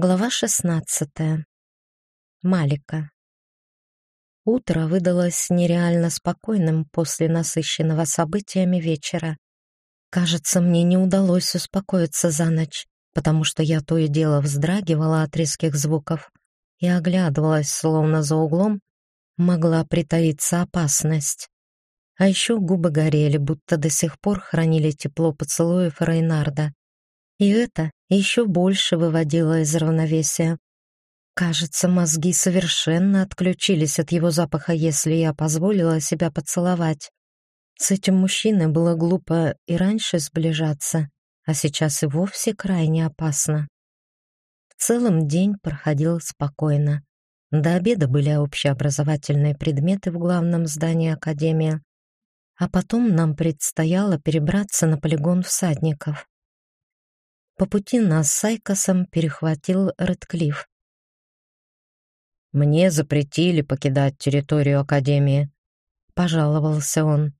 Глава шестнадцатая. Малика. Утро выдалось нереально спокойным после насыщенного событиями вечера. Кажется, мне не удалось успокоиться за ночь, потому что я то и дело вздрагивала от резких звуков и оглядывалась, словно за углом могла притаиться опасность. А еще губы горели, будто до сих пор хранили тепло поцелуев Рейнарда. И это еще больше выводило из равновесия. Кажется, мозги совершенно отключились от его запаха, если я позволила себя поцеловать. С этим мужчиной было глупо и раньше сближаться, а сейчас и вовсе крайне опасно. В целом день проходил спокойно. До обеда были общеобразовательные предметы в главном здании Академии, а потом нам предстояло перебраться на полигон всадников. По пути нас с Айкосом перехватил Редклифф. «Мне запретили покидать территорию Академии», — пожаловался он.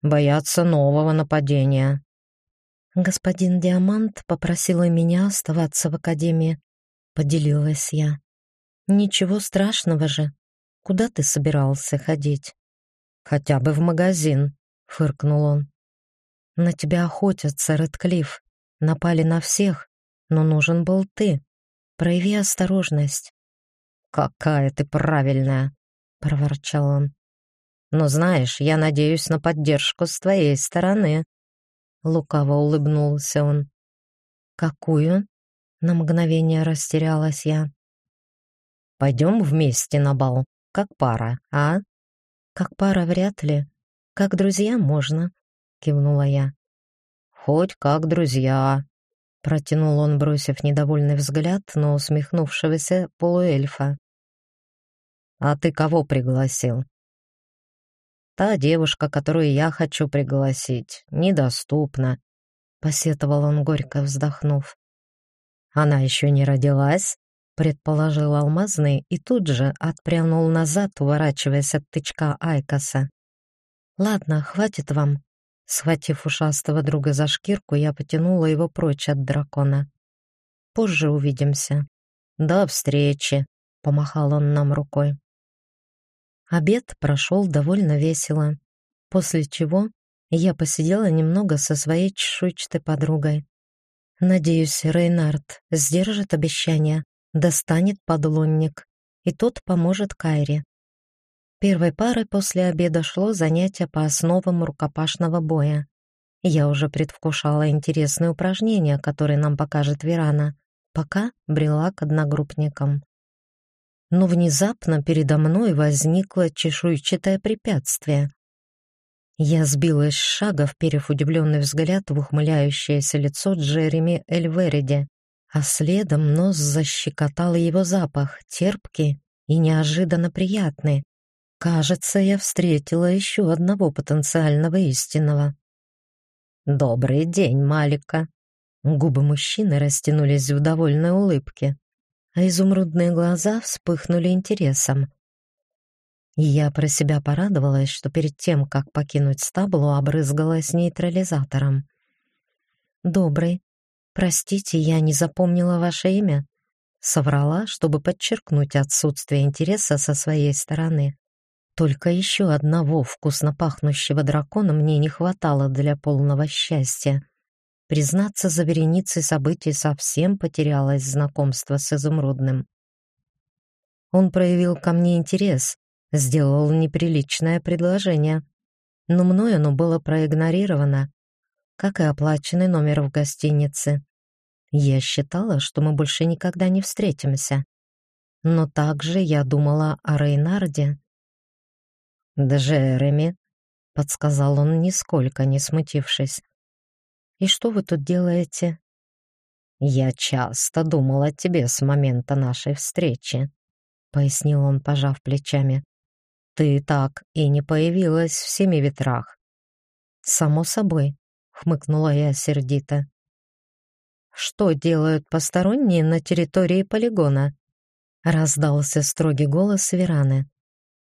«Боятся нового нападения». «Господин Диамант попросил меня оставаться в Академии», — поделилась я. «Ничего страшного же. Куда ты собирался ходить?» «Хотя бы в магазин», — фыркнул он. «На тебя охотятся, Редклифф напали на всех, но нужен был ты. Прояви осторожность». «Какая ты правильная!» — проворчал он. «Но знаешь, я надеюсь на поддержку с твоей стороны». Лукаво улыбнулся он. «Какую?» — на мгновение растерялась я. «Пойдем вместе на бал, как пара, а?» «Как пара вряд ли. Как друзья можно», — кивнула я. «Хоть как друзья», — протянул он, бросив недовольный взгляд на усмехнувшегося полуэльфа. «А ты кого пригласил?» «Та девушка, которую я хочу пригласить, недоступна», — посетовал он, горько вздохнув. «Она еще не родилась?» — предположил Алмазный и тут же отпрянул назад, уворачиваясь от тычка Айкоса. «Ладно, хватит вам», Схватив ушастого друга за шкирку, я потянула его прочь от дракона. «Позже увидимся». «До встречи», — помахал он нам рукой. Обед прошел довольно весело, после чего я посидела немного со своей чешуйчатой подругой. Надеюсь, Рейнард сдержит обещание, достанет подлонник, и тот поможет Кайре. Первой парой после обеда шло занятие по основам рукопашного боя. Я уже предвкушала интересные упражнения, которые нам покажет Верана, пока брела к одногруппникам. Но внезапно передо мной возникло чешуйчатое препятствие. Я сбилась с шага, вперев удивленный взгляд в ухмыляющееся лицо Джереми Эльвериди, а следом нос защекотал его запах, терпкий и неожиданно приятный, Кажется, я встретила еще одного потенциального истинного. «Добрый день, Малика!» Губы мужчины растянулись в довольной улыбке, а изумрудные глаза вспыхнули интересом. Я про себя порадовалась, что перед тем, как покинуть стабло, обрызгалась нейтрализатором. «Добрый. Простите, я не запомнила ваше имя». Соврала, чтобы подчеркнуть отсутствие интереса со своей стороны. Только еще одного вкусно пахнущего дракона мне не хватало для полного счастья. Признаться, за вереницей событий совсем потерялось знакомство с изумрудным. Он проявил ко мне интерес, сделал неприличное предложение, но мной оно было проигнорировано, как и оплаченный номер в гостинице. Я считала, что мы больше никогда не встретимся. Но также я думала о Рейнарде, «Джереми», — подсказал он, нисколько не смутившись. «И что вы тут делаете?» «Я часто думал о тебе с момента нашей встречи», — пояснил он, пожав плечами. «Ты так и не появилась в семи ветрах». «Само собой», — хмыкнула я сердито. «Что делают посторонние на территории полигона?» — раздался строгий голос Вераны.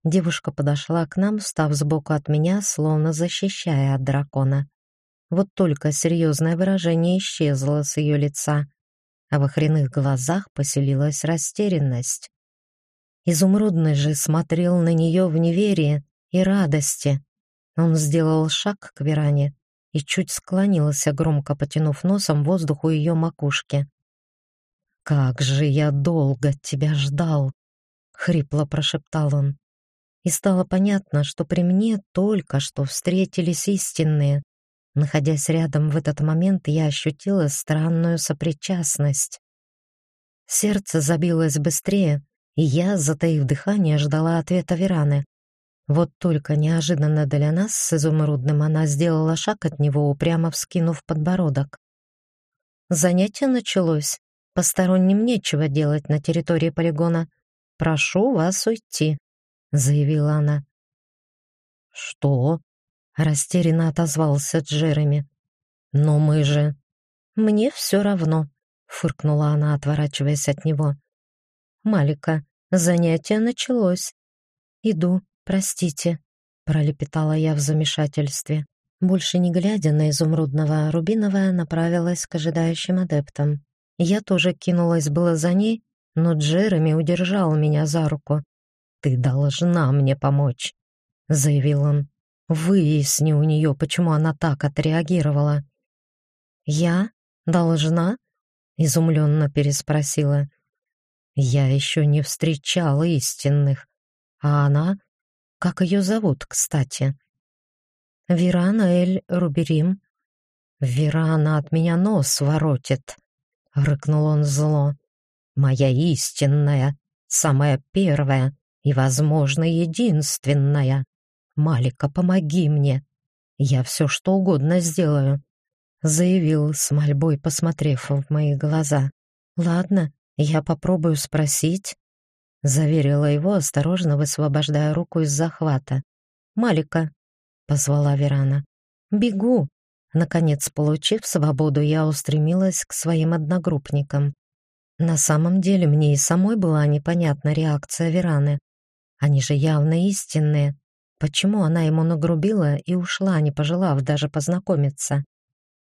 Девушка подошла к нам, став сбоку от меня, словно защищая от дракона. Вот только серьезное выражение исчезло с ее лица. а в охренных глазах поселилась растерянность. Изумрудный же смотрел на нее в неверии и радости. Он сделал шаг к Веране и чуть склонился, громко потянув носом воздух у ее макушки. «Как же я долго тебя ждал!» — хрипло прошептал он. И стало понятно, что при мне только что встретились истинные. Находясь рядом в этот момент, я ощутила странную сопричастность. Сердце забилось быстрее, и я, затаив дыхание, ждала ответа Вераны. Вот только неожиданно для нас с изумрудным она сделала шаг от него, упрямо вскинув подбородок. Занятие началось. Посторонним нечего делать на территории полигона. Прошу вас уйти, заявила она. Что? растерянно отозвался Джереми. Но мы же Мне все равно, фыркнула она, отворачиваясь от него. Малика, занятие началось. Иду, простите, пролепетала я в замешательстве. Больше не глядя на изумрудного рубиновая направилась к ожидающим адептам. Я тоже кинулась было за ней, но Джереми удержал меня за руку. «Ты должна мне помочь», — заявил он. «Выясни у нее, почему она так отреагировала». «Я? Должна?» — изумленно переспросила. Я еще не встречал истинных. А она? Как ее зовут, кстати? Верана Эль Руберим. Верана от меня нос воротит, рыкнул он зло. Моя истинная, самая первая и, возможно, единственная. Малика, помоги мне. Я все что угодно сделаю, заявил с мольбой, посмотрев в мои глаза. Ладно, «Я попробую спросить», — заверила его, осторожно высвобождая руку из захвата. «Малика», — позвала Верана. «Бегу». Наконец, получив свободу, я устремилась к своим одногруппникам. На самом деле мне и самой была непонятна реакция Вераны. Они же явно истинные. Почему она ему нагрубила и ушла, не пожелав даже познакомиться?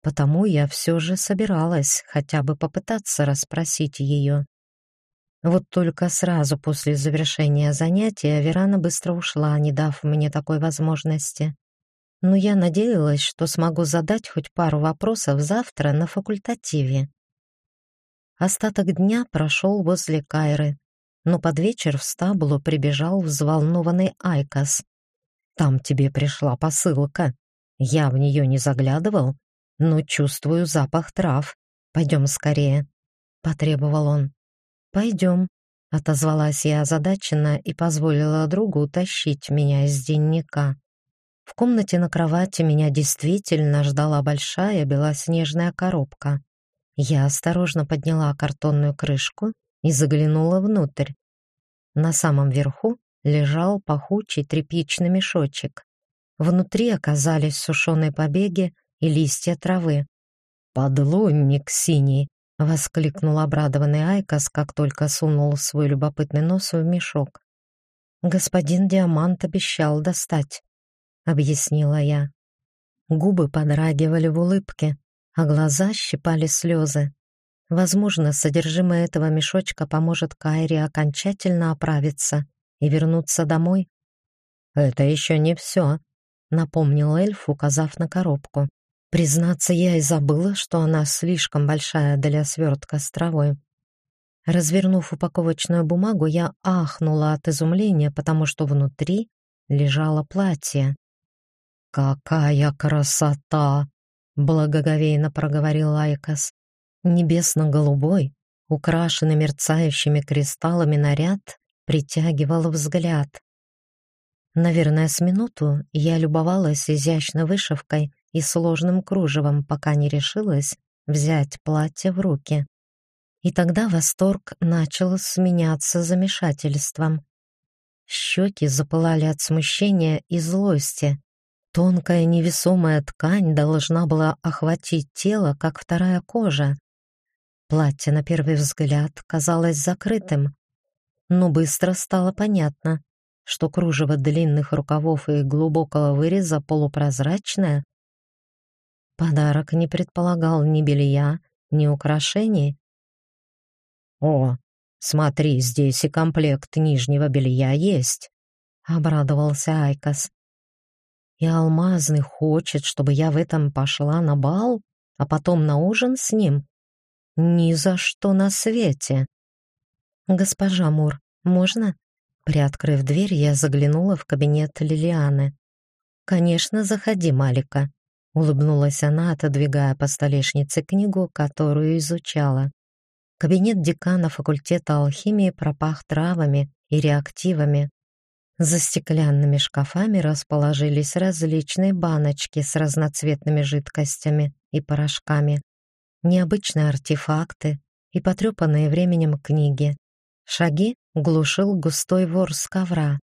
Потому я все же собиралась хотя бы попытаться расспросить ее. Вот только сразу после завершения занятия Верана быстро ушла, не дав мне такой возможности. Но я надеялась, что смогу задать хоть пару вопросов завтра на факультативе. Остаток дня прошел возле Кайры, но под вечер в стаблу прибежал взволнованный Айкос. «Там тебе пришла посылка. Я в нее не заглядывал, но чувствую запах трав. Пойдем скорее», — потребовал он. «Пойдем», — отозвалась я озадаченно и позволила другу утащить меня из денника. В комнате на кровати меня действительно ждала большая белоснежная коробка. Я осторожно подняла картонную крышку и заглянула внутрь. На самом верху лежал пахучий тряпичный мешочек. Внутри оказались сушеные побеги и листья травы. «Подлунник синий!» — воскликнул обрадованный Айкос, как только сунул свой любопытный нос в мешок. «Господин Диамант обещал достать», — объяснила я. Губы подрагивали в улыбке, а глаза щипали слезы. Возможно, содержимое этого мешочка поможет Кайре окончательно оправиться и вернуться домой. «Это еще не все», — напомнил эльф, указав на коробку. Признаться, я и забыла, что она слишком большая для свертка с травой. Развернув упаковочную бумагу, я ахнула от изумления, потому что внутри лежало платье. «Какая красота!» — благоговейно проговорил Айкос. Небесно-голубой, украшенный мерцающими кристаллами наряд, притягивал взгляд. Наверное, с минуту я любовалась изящной вышивкой и сложным кружевом, пока не решилась взять платье в руки. И тогда восторг начал сменяться замешательством. Щеки запылали от смущения и злости. Тонкая невесомая ткань должна была охватить тело, как вторая кожа. Платье на первый взгляд казалось закрытым, но быстро стало понятно, что кружево длинных рукавов и глубокого выреза полупрозрачное, Подарок не предполагал ни белья, ни украшений. О, смотри, здесь и комплект нижнего белья есть, обрадовался Айкос. И Алмазный хочет, чтобы я в этом пошла на бал, а потом на ужин с ним. Ни за что на свете. Госпожа Мур, можно? Приоткрыв дверь, я заглянула в кабинет Лилианы. Конечно, заходи, Малика, улыбнулась она, отодвигая по столешнице книгу, которую изучала. Кабинет декана факультета алхимии пропах травами и реактивами. За стеклянными шкафами расположились различные баночки с разноцветными жидкостями и порошками, необычные артефакты и потрепанные временем книги. Шаги глушил густой вор с ковра.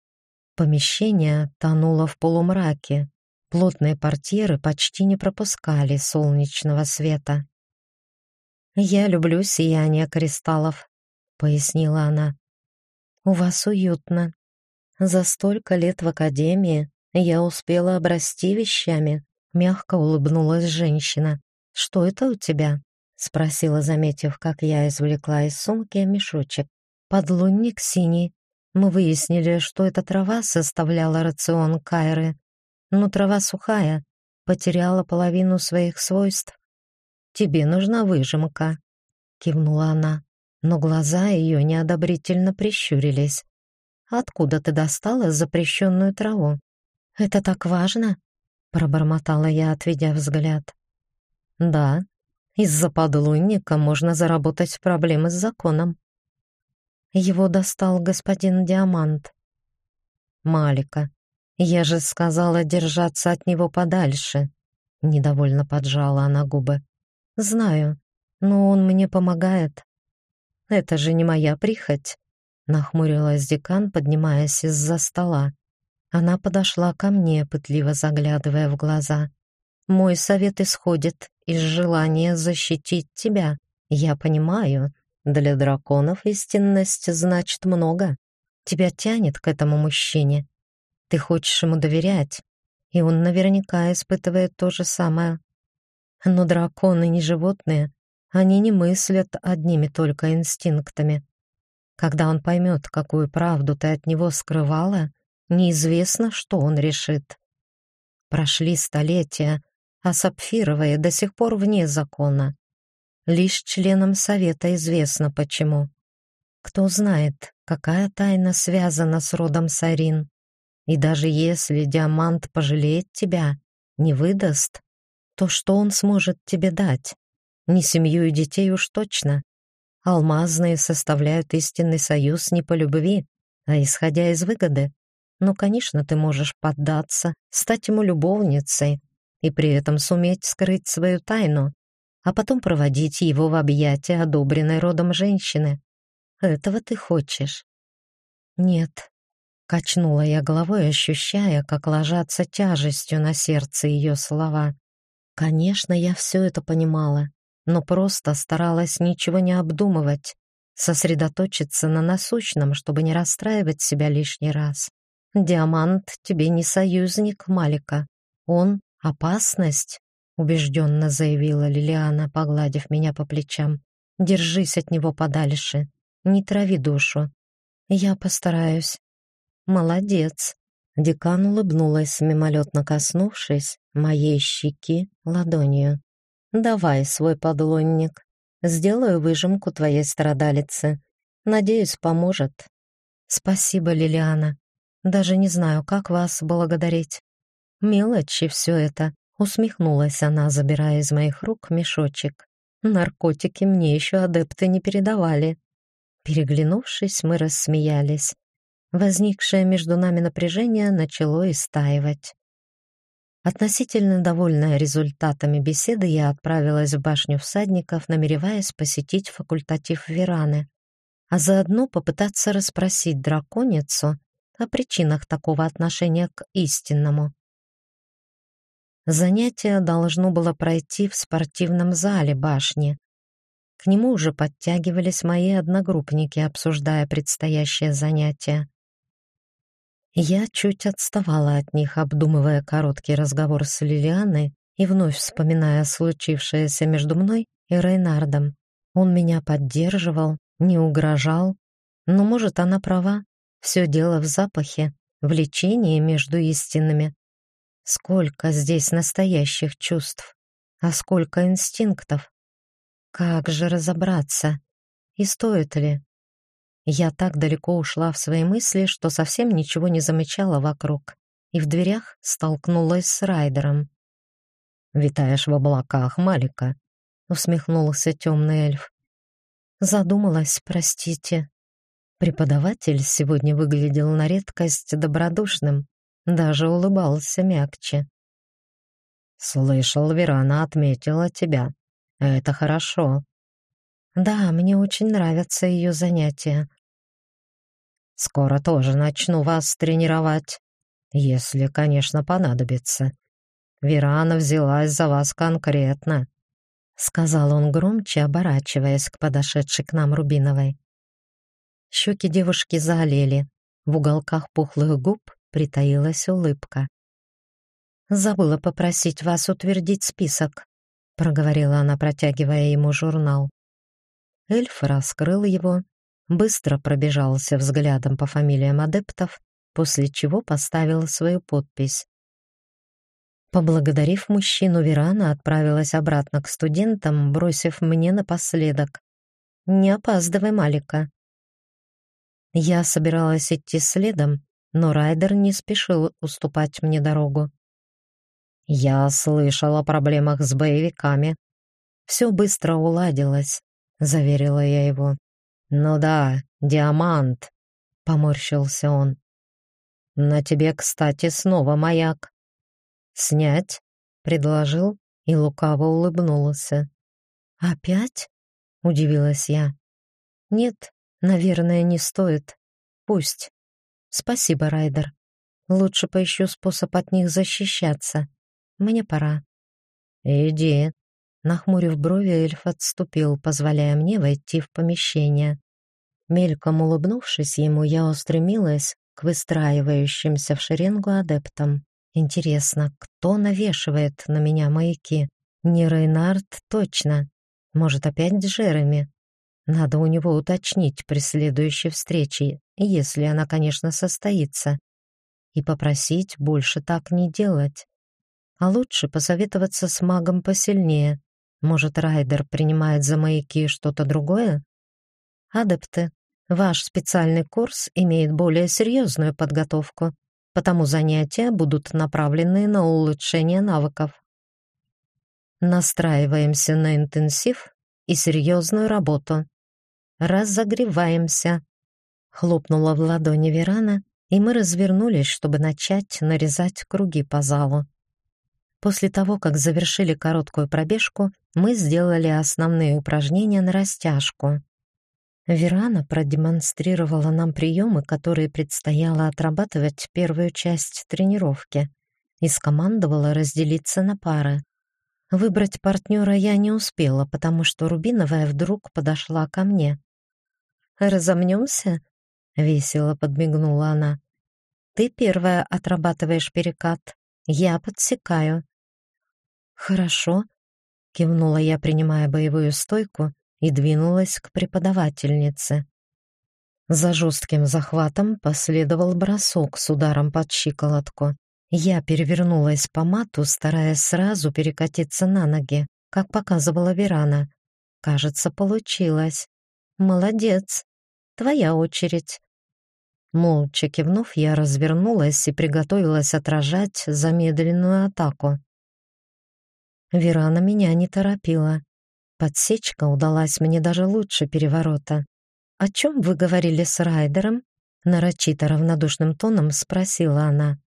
Помещение тонуло в полумраке. Плотные портьеры почти не пропускали солнечного света. «Я люблю сияние кристаллов», — пояснила она. «У вас уютно. За столько лет в академии я успела обрасти вещами», — мягко улыбнулась женщина. «Что это у тебя?» — спросила, заметив, как я извлекла из сумки мешочек. «Подлунник синий. Мы выяснили, что эта трава составляла рацион Кайры. Но трава сухая, потеряла половину своих свойств. «Тебе нужна выжимка», — кивнула она, но глаза ее неодобрительно прищурились. «Откуда ты достала запрещенную траву?» «Это так важно?» — пробормотала я, отведя взгляд. «Да, из-за подлунника можно заработать проблемы с законом». Его достал господин Диамант. «Малика, я же сказала держаться от него подальше», — недовольно поджала она губы. Знаю, но он мне помогает. Это же не моя прихоть, нахмурилась декан, поднимаясь из-за стола. Она подошла ко мне, пытливо заглядывая в глаза. Мой совет исходит из желания защитить тебя. Я понимаю, для драконов истинность значит много. Тебя тянет к этому мужчине. Ты хочешь ему доверять, и он наверняка испытывает то же самое. Но драконы не животные, они не мыслят одними только инстинктами. Когда он поймет, какую правду ты от него скрывала, неизвестно, что он решит. Прошли столетия, а сапфировые до сих пор вне закона. Лишь членам совета известно почему. Кто знает, какая тайна связана с родом Сарин. И даже если Диамант пожалеет тебя, не выдаст, то что он сможет тебе дать? Не семью и детей уж точно. Алмазные составляют истинный союз не по любви, а исходя из выгоды. Ну, конечно, ты можешь поддаться, стать ему любовницей и при этом суметь скрыть свою тайну, а потом проводить его в объятия одобренной родом женщины. Этого ты хочешь? Нет. Качнула я головой, ощущая, как ложатся тяжестью на сердце ее слова. Конечно, я все это понимала, но просто старалась ничего не обдумывать, сосредоточиться на насущном, чтобы не расстраивать себя лишний раз. Диамант тебе не союзник Малика. Он — опасность, убежденно заявила Лилиана, погладив меня по плечам. Держись от него подальше, не трави душу. Я постараюсь. Молодец. Декан улыбнулась, мимолетно коснувшись моей щеки ладонью. «Давай свой подлонник. Сделаю выжимку твоей страдалицы. Надеюсь, поможет». «Спасибо, Лилиана. Даже не знаю, как вас благодарить». «Мелочи все это», — усмехнулась она, забирая из моих рук мешочек. «Наркотики мне еще адепты не передавали». Переглянувшись, мы рассмеялись. Возникшее между нами напряжение начало истаивать. Относительно довольная результатами беседы, я отправилась в башню всадников, намереваясь посетить факультатив Вераны, а заодно попытаться расспросить драконицу о причинах такого отношения к истинному. Занятие должно было пройти в спортивном зале башни. К нему уже подтягивались мои одногруппники, обсуждая предстоящее занятие. Я чуть отставала от них, обдумывая короткий разговор с Лилианой и вновь вспоминая случившееся между мной и Рейнардом. Он меня поддерживал, не угрожал. Но, может, она права. Все дело в запахе, в лечении между истинными. Сколько здесь настоящих чувств, а сколько инстинктов. Как же разобраться? И стоит ли? Я так далеко ушла в свои мысли, что совсем ничего не замечала вокруг, и в дверях столкнулась с Райдером. «Витаешь в облаках, Малика», — усмехнулся темный эльф. Задумалась, простите. Преподаватель сегодня выглядел на редкость добродушным, даже улыбался мягче. «Слышал, Верана отметила тебя. Это хорошо». «Да, мне очень нравятся ее занятия». «Скоро тоже начну вас тренировать, если, конечно, понадобится. Верана взялась за вас конкретно», — сказал он громче, оборачиваясь к подошедшей к нам Рубиновой. Щеки девушки заолели, в уголках пухлых губ притаилась улыбка. «Забыла попросить вас утвердить список», — проговорила она, протягивая ему журнал. Эльф раскрыл его, быстро пробежался взглядом по фамилиям адептов, после чего поставил свою подпись. Поблагодарив мужчину, Верана отправилась обратно к студентам, бросив мне напоследок. «Не опаздывай, Малика. Я собиралась идти следом, но Райдер не спешил уступать мне дорогу. Я слышал о проблемах с боевиками. Все быстро уладилось, заверила я его. Ну да, диамант, поморщился он. На тебе, кстати, снова маяк. Снять? предложил и лукаво улыбнулся. Опять? удивилась я. Нет, Наверное, не стоит. Пусть. Спасибо, Райдер. Лучше поищу способ от них защищаться. Мне пора. Иди. Нахмурив брови, эльф отступил, позволяя мне войти в помещение. Мельком улыбнувшись ему, я устремилась к выстраивающимся в шеренгу адептам. Интересно, кто навешивает на меня маяки? Не Рейнард точно. Может, опять Джереми? Надо у него уточнить при следующей встрече, если она, конечно, состоится, и попросить больше так не делать. А лучше посоветоваться с магом посильнее. Может, Райдер принимает за маяки что-то другое? Адепты, ваш специальный курс имеет более серьезную подготовку, потому занятия будут направлены на улучшение навыков. Настраиваемся на интенсив и серьезную работу разогреваемся!» Хлопнула в ладони Верана, и мы развернулись, чтобы начать нарезать круги по залу. После того, как завершили короткую пробежку, мы сделали основные упражнения на растяжку. Верана продемонстрировала нам приемы, которые предстояло отрабатывать первую часть тренировки, и скомандовала разделиться на пары. Выбрать партнера я не успела, потому что Рубиновая вдруг подошла ко мне. Разомнемся?» — весело подмигнула она. «Ты первая отрабатываешь перекат, я подсекаю». «Хорошо», — кивнула я, принимая боевую стойку, и двинулась к преподавательнице. За жестким захватом последовал бросок с ударом под щиколотку. Я перевернулась по мату, стараясь сразу перекатиться на ноги, как показывала Верана. Кажется, получилось. Молодец. Твоя очередь. Молча кивнув, я развернулась и приготовилась отражать замедленную атаку. Верана меня не торопила. Подсечка удалась мне даже лучше переворота. «О чем вы говорили с Райдером?» Нарочито равнодушным тоном спросила она.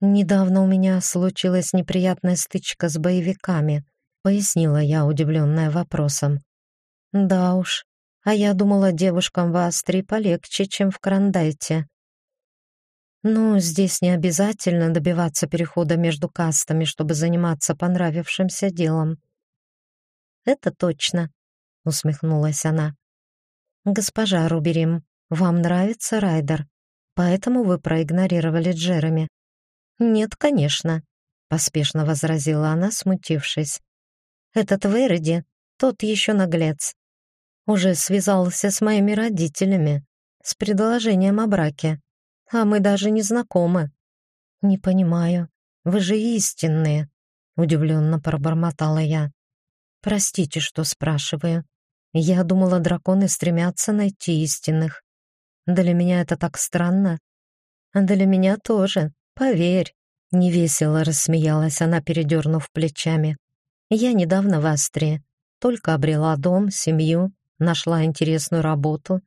«Недавно у меня случилась неприятная стычка с боевиками», пояснила я, удивленная вопросом. «Да уж, а я думала, девушкам в Астрии полегче, чем в Крандайте. Ну, здесь не обязательно добиваться перехода между кастами, чтобы заниматься понравившимся делом. Это точно, усмехнулась она. Госпожа Руберим, вам нравится Райдер, поэтому вы проигнорировали Джереми. Нет, конечно, поспешно возразила она, смутившись. Этот Верди, тот еще наглец. Уже связался с моими родителями с предложением о браке, а мы даже не знакомы. Не понимаю, вы же истинные, удивленно пробормотала я. Простите, что спрашиваю. Я думала, драконы стремятся найти истинных. Для меня это так странно. А для меня тоже, поверь. Невесело рассмеялась она, передернув плечами. Я недавно в Австрии, только обрела дом, семью, нашла интересную работу.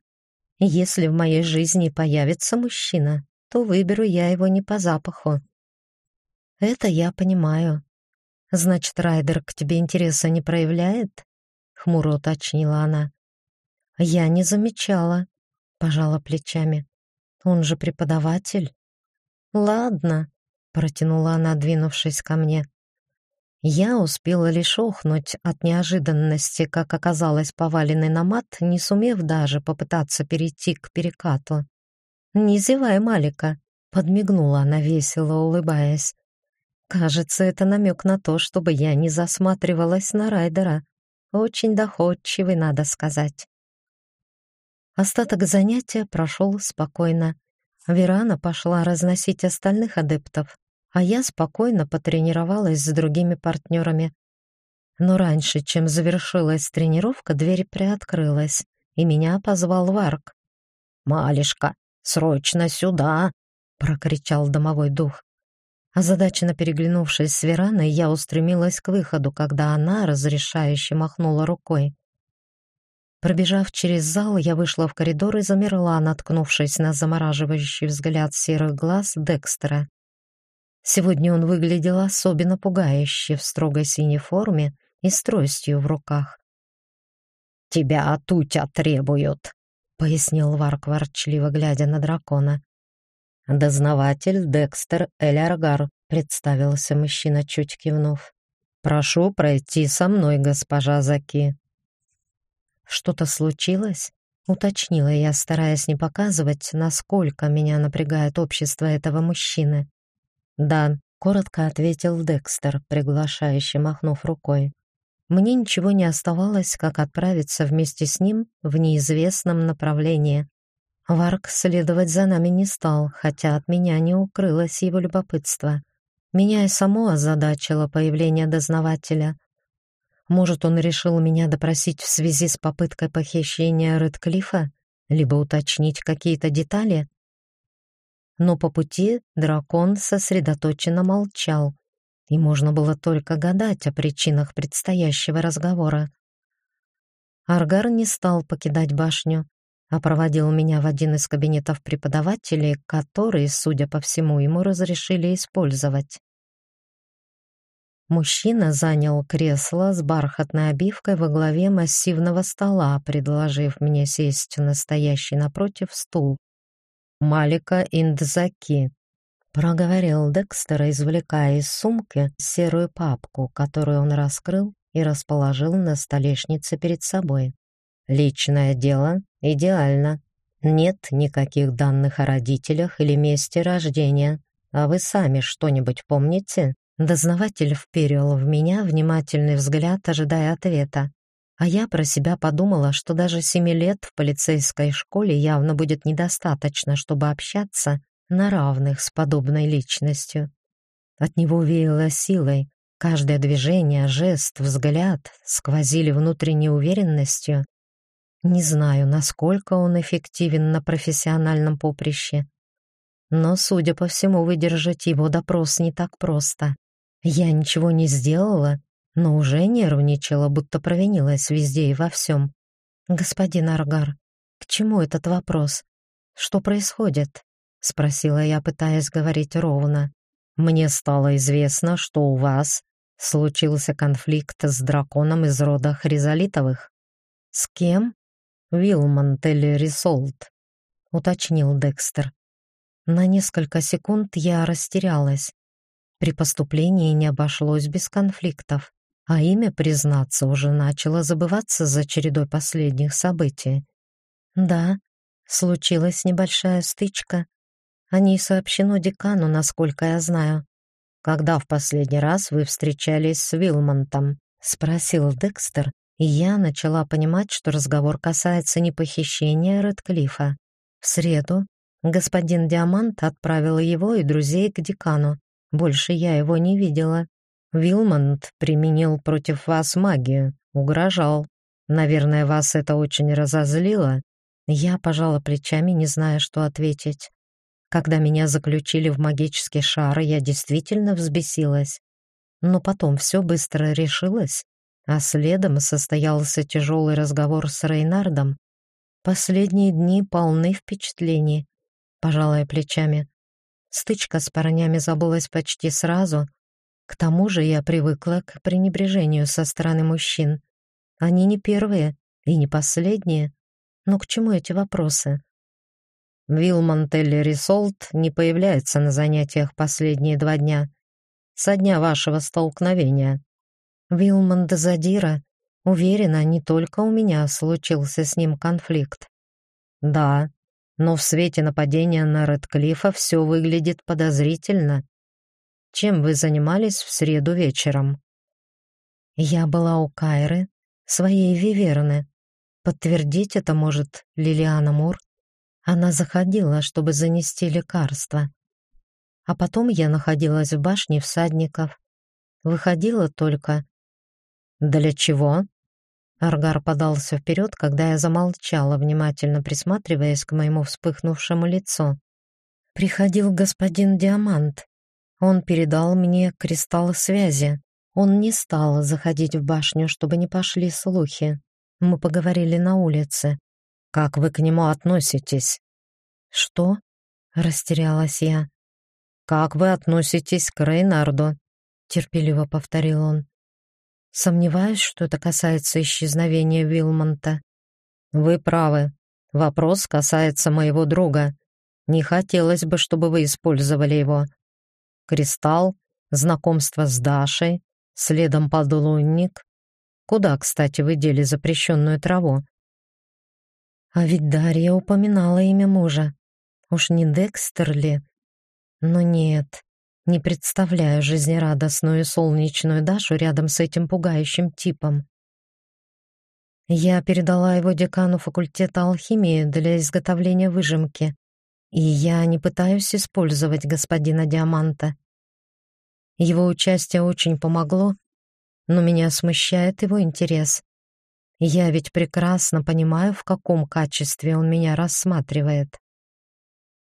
Если в моей жизни появится мужчина, то выберу я его не по запаху. Это я понимаю. Значит, Райдер к тебе интереса не проявляет? Хмуро уточнила она. Я не замечала, пожала плечами. Он же преподаватель. Ладно, протянула она, двинувшись ко мне. Я успела лишь охнуть от неожиданности, как оказалось поваленной на мат, не сумев даже попытаться перейти к перекату. «Не зевай, Малика!» — подмигнула она весело, улыбаясь. «Кажется, это намек на то, чтобы я не засматривалась на Райдера. Очень доходчивый, надо сказать». Остаток занятия прошел спокойно. Верана пошла разносить остальных адептов, а я спокойно потренировалась с другими партнерами. Но раньше, чем завершилась тренировка, дверь приоткрылась, и меня позвал Варк. «Малишка, срочно сюда!» — прокричал домовой дух. Озадаченно переглянувшись с Вераной, я устремилась к выходу, когда она разрешающе махнула рукой. Пробежав через зал, я вышла в коридор и замерла, наткнувшись на замораживающий взгляд серых глаз Декстера. Сегодня он выглядел особенно пугающе в строгой синей форме и с тростью в руках. «Тебя Тутя требуют», — пояснил Варк ворчливо, глядя на дракона. «Дознаватель Декстер Эляргар», — представился мужчина, чуть кивнув. «Прошу пройти со мной, госпожа Заки». «Что-то случилось?» — уточнила я, стараясь не показывать, насколько меня напрягает общество этого мужчины. «Да», — коротко ответил Декстер, приглашающе махнув рукой. Мне ничего не оставалось, как отправиться вместе с ним в неизвестном направлении. Варк следовать за нами не стал, хотя от меня не укрылось его любопытство. Меня и само озадачило появление дознавателя. Может, он решил меня допросить в связи с попыткой похищения Редклифа, либо уточнить какие-то детали? Но по пути дракон сосредоточенно молчал, и можно было только гадать о причинах предстоящего разговора. Аргар не стал покидать башню, а проводил меня в один из кабинетов преподавателей, который, судя по всему, ему разрешили использовать. Мужчина занял кресло с бархатной обивкой во главе массивного стола, предложив мне сесть на стоящий напротив стул. Малика Индзаки», — проговорил Декстер, извлекая из сумки серую папку, которую он раскрыл и расположил на столешнице перед собой. «Личное дело идеально. Нет никаких данных о родителях или месте рождения. А вы сами что-нибудь помните?» Дознаватель вперил в меня внимательный взгляд, ожидая ответа. А я про себя подумала, что даже семи лет в полицейской школе явно будет недостаточно, чтобы общаться на равных с подобной личностью. От него веяло силой. Каждое движение, жест, взгляд сквозили внутренней уверенностью. Не знаю, насколько он эффективен на профессиональном поприще, но, судя по всему, выдержать его допрос не так просто. Я ничего не сделала, но уже нервничала, будто провинилась везде и во всем. «Господин Аргар, к чему этот вопрос? Что происходит?» — спросила я, пытаясь говорить ровно. «Мне стало известно, что у вас случился конфликт с драконом из рода Хризалитовых». «С кем?» «Вилман Рисолт», — уточнил Декстер. На несколько секунд я растерялась. При поступлении не обошлось без конфликтов а имя, признаться, уже начало забываться за чередой последних событий. Да, случилась небольшая стычка. О ней сообщено декану, насколько я знаю. «Когда в последний раз вы встречались с Вилмонтом?» — спросил Декстер, и я начала понимать, что разговор касается не похищения Редклифа. В среду господин Диамант отправил его и друзей к декану. Больше я его не видела. Вилмонт применил против вас магию, угрожал. Наверное, вас это очень разозлило. Я пожала плечами, не зная, что ответить. Когда меня заключили в магический шар, я действительно взбесилась. Но потом все быстро решилось, а следом состоялся тяжелый разговор с Рейнардом. Последние дни полны впечатлений, пожалая плечами. Стычка с парнями забылась почти сразу. К тому же я привыкла к пренебрежению со стороны мужчин. Они не первые и не последние. Но к чему эти вопросы? Вилмонт Рисолт не появляется на занятиях последние два дня. Со дня вашего столкновения. Вилмонт Задира, уверена, не только у меня случился с ним конфликт. Да, но в свете нападения на Редклифа все выглядит подозрительно. Чем вы занимались в среду вечером? Я была у Кайры, своей Виверны. Подтвердить это может Лилиана Мур. Она заходила, чтобы занести лекарство. А потом я находилась в башне всадников. Выходила только... «Для чего?» Аргар подался вперед, когда я замолчала, внимательно присматриваясь к моему вспыхнувшему лицу. Приходил господин Диамант. Он передал мне кристалл связи. Он не стал заходить в башню, чтобы не пошли слухи. Мы поговорили на улице. Как вы к нему относитесь? Что? Растерялась я. Как вы относитесь к Рейнарду? Терпеливо повторил он. Сомневаюсь, что это касается исчезновения Вилмонта. Вы правы. Вопрос касается моего друга. Не хотелось бы, чтобы вы использовали его. Кристалл, знакомство с Дашей, следом подлунник. Куда, кстати, вы дели запрещенную траву? А ведь Дарья упоминала имя мужа. Уж не Декстер ли? Но нет, не представляю жизнерадостную солнечную Дашу рядом с этим пугающим типом. Я передала его декану факультета алхимии для изготовления выжимки, и я не пытаюсь использовать господина Диаманта. Его участие очень помогло, но меня смущает его интерес. Я ведь прекрасно понимаю, в каком качестве он меня рассматривает.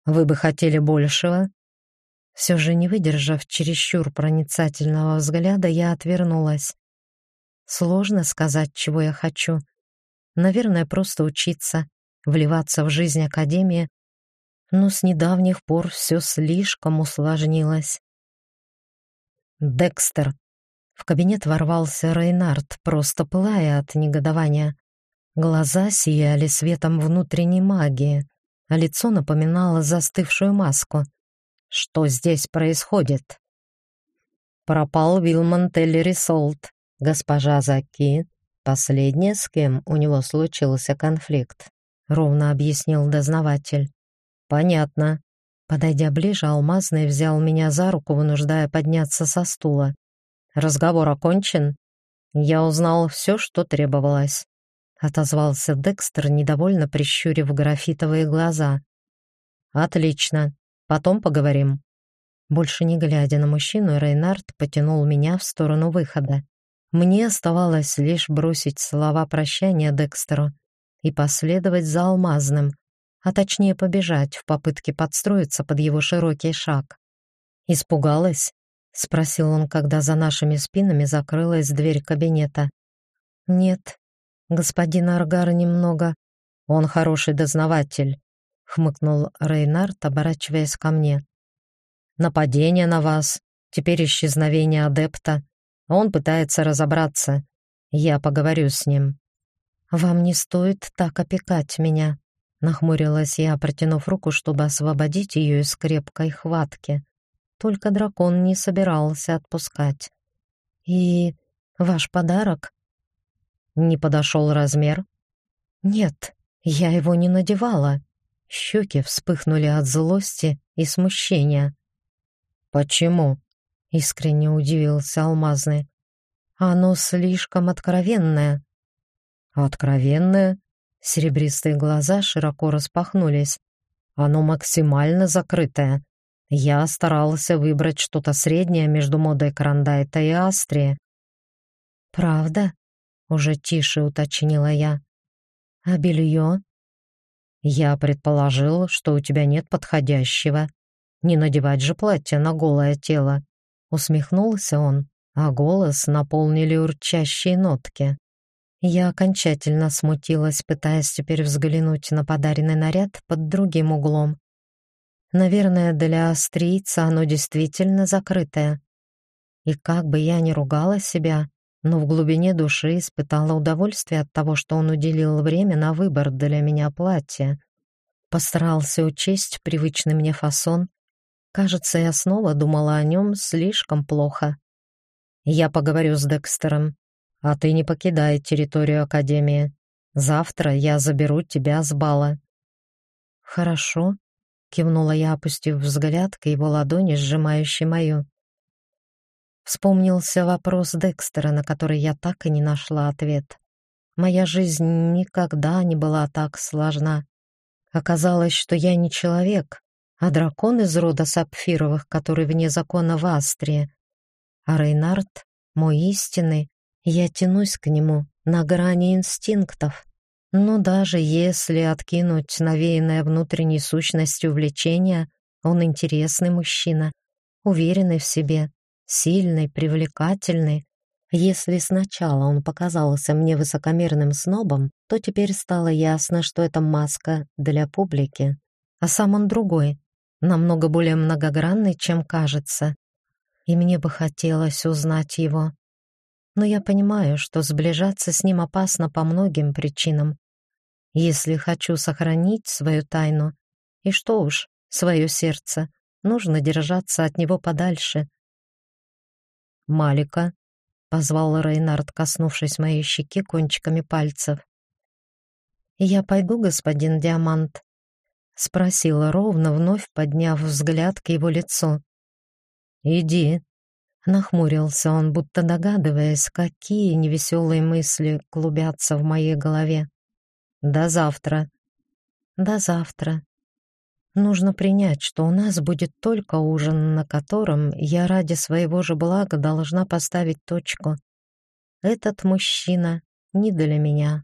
Вы бы хотели большего? Все же не выдержав чересчур проницательного взгляда, я отвернулась. Сложно сказать, чего я хочу. Наверное, просто учиться, вливаться в жизнь академии, но с недавних пор все слишком усложнилось. Декстер. В кабинет ворвался Рейнард, просто пылая от негодования. Глаза сияли светом внутренней магии, а лицо напоминало застывшую маску — что здесь происходит? Пропал Вилман Теллери госпожа Заки, последняя, с кем у него случился конфликт, ровно объяснил дознаватель. Понятно. Подойдя ближе, Алмазный взял меня за руку, вынуждая подняться со стула. Разговор окончен. Я узнал все, что требовалось. Отозвался Декстер, недовольно прищурив графитовые глаза. Отлично. Потом поговорим». Больше не глядя на мужчину, Рейнард потянул меня в сторону выхода. Мне оставалось лишь бросить слова прощания Декстеру и последовать за Алмазным, а точнее побежать в попытке подстроиться под его широкий шаг. «Испугалась?» — спросил он, когда за нашими спинами закрылась дверь кабинета. «Нет, господин Аргар немного...» «Он хороший дознаватель хмыкнул Рейнард, оборачиваясь ко мне. Нападение на вас, теперь исчезновение адепта. Он пытается разобраться. Я поговорю с ним. Вам не стоит так опекать меня, нахмурилась я, протянув руку, чтобы освободить ее из крепкой хватки. Только дракон не собирался отпускать. И ваш подарок не подошел размер? Нет, я его не надевала. Щеки вспыхнули от злости и смущения. «Почему?» — искренне удивился Алмазный. «Оно слишком откровенное. Откровенное. Серебристые глаза широко распахнулись. Оно максимально закрытое. Я старался выбрать что-то среднее между модой Карандайта и Астрии. «Правда?» — уже тише уточнила я. «А белье?» «Я предположил, что у тебя нет подходящего. Не надевать же платье на голое тело». Усмехнулся он, а голос наполнили урчащие нотки. Я окончательно смутилась, пытаясь теперь взглянуть на подаренный наряд под другим углом. Наверное, для австрийца оно действительно закрытое. И как бы я ни ругала себя, но в глубине души испытала удовольствие от того, что он уделил время на выбор для меня платья. Постарался учесть привычный мне фасон. Кажется, я снова думала о нем слишком плохо. Я поговорю с Декстером, а ты не покидай территорию Академии. Завтра я заберу тебя с бала. Хорошо, кивнула я, опустив взгляд к его ладони, сжимающей мою. Вспомнился вопрос Декстера, на который я так и не нашла ответ. Моя жизнь никогда не была так сложна. Оказалось, что я не человек, а дракон из рода сапфировых, который вне закона в Астрии. А Рейнард — мой истинный, я тянусь к нему на грани инстинктов. Но даже если откинуть навеянное внутренней сущностью влечение, он интересный мужчина, уверенный в себе, сильный, привлекательный. Если сначала он показался мне высокомерным снобом, то теперь стало ясно, что это маска для публики. А сам он другой, намного более многогранный, чем кажется. И мне бы хотелось узнать его. Но я понимаю, что сближаться с ним опасно по многим причинам. Если хочу сохранить свою тайну, и что уж, свое сердце, нужно держаться от него подальше. «Малика», — позвал Рейнард, коснувшись моей щеки кончиками пальцев. «Я пойду, господин Диамант?» — спросила ровно, вновь подняв взгляд к его лицу. «Иди», — нахмурился он, будто догадываясь, какие невеселые мысли клубятся в моей голове. До завтра. До завтра. Нужно принять, что у нас будет только ужин, на котором я ради своего же блага должна поставить точку. Этот мужчина не для меня.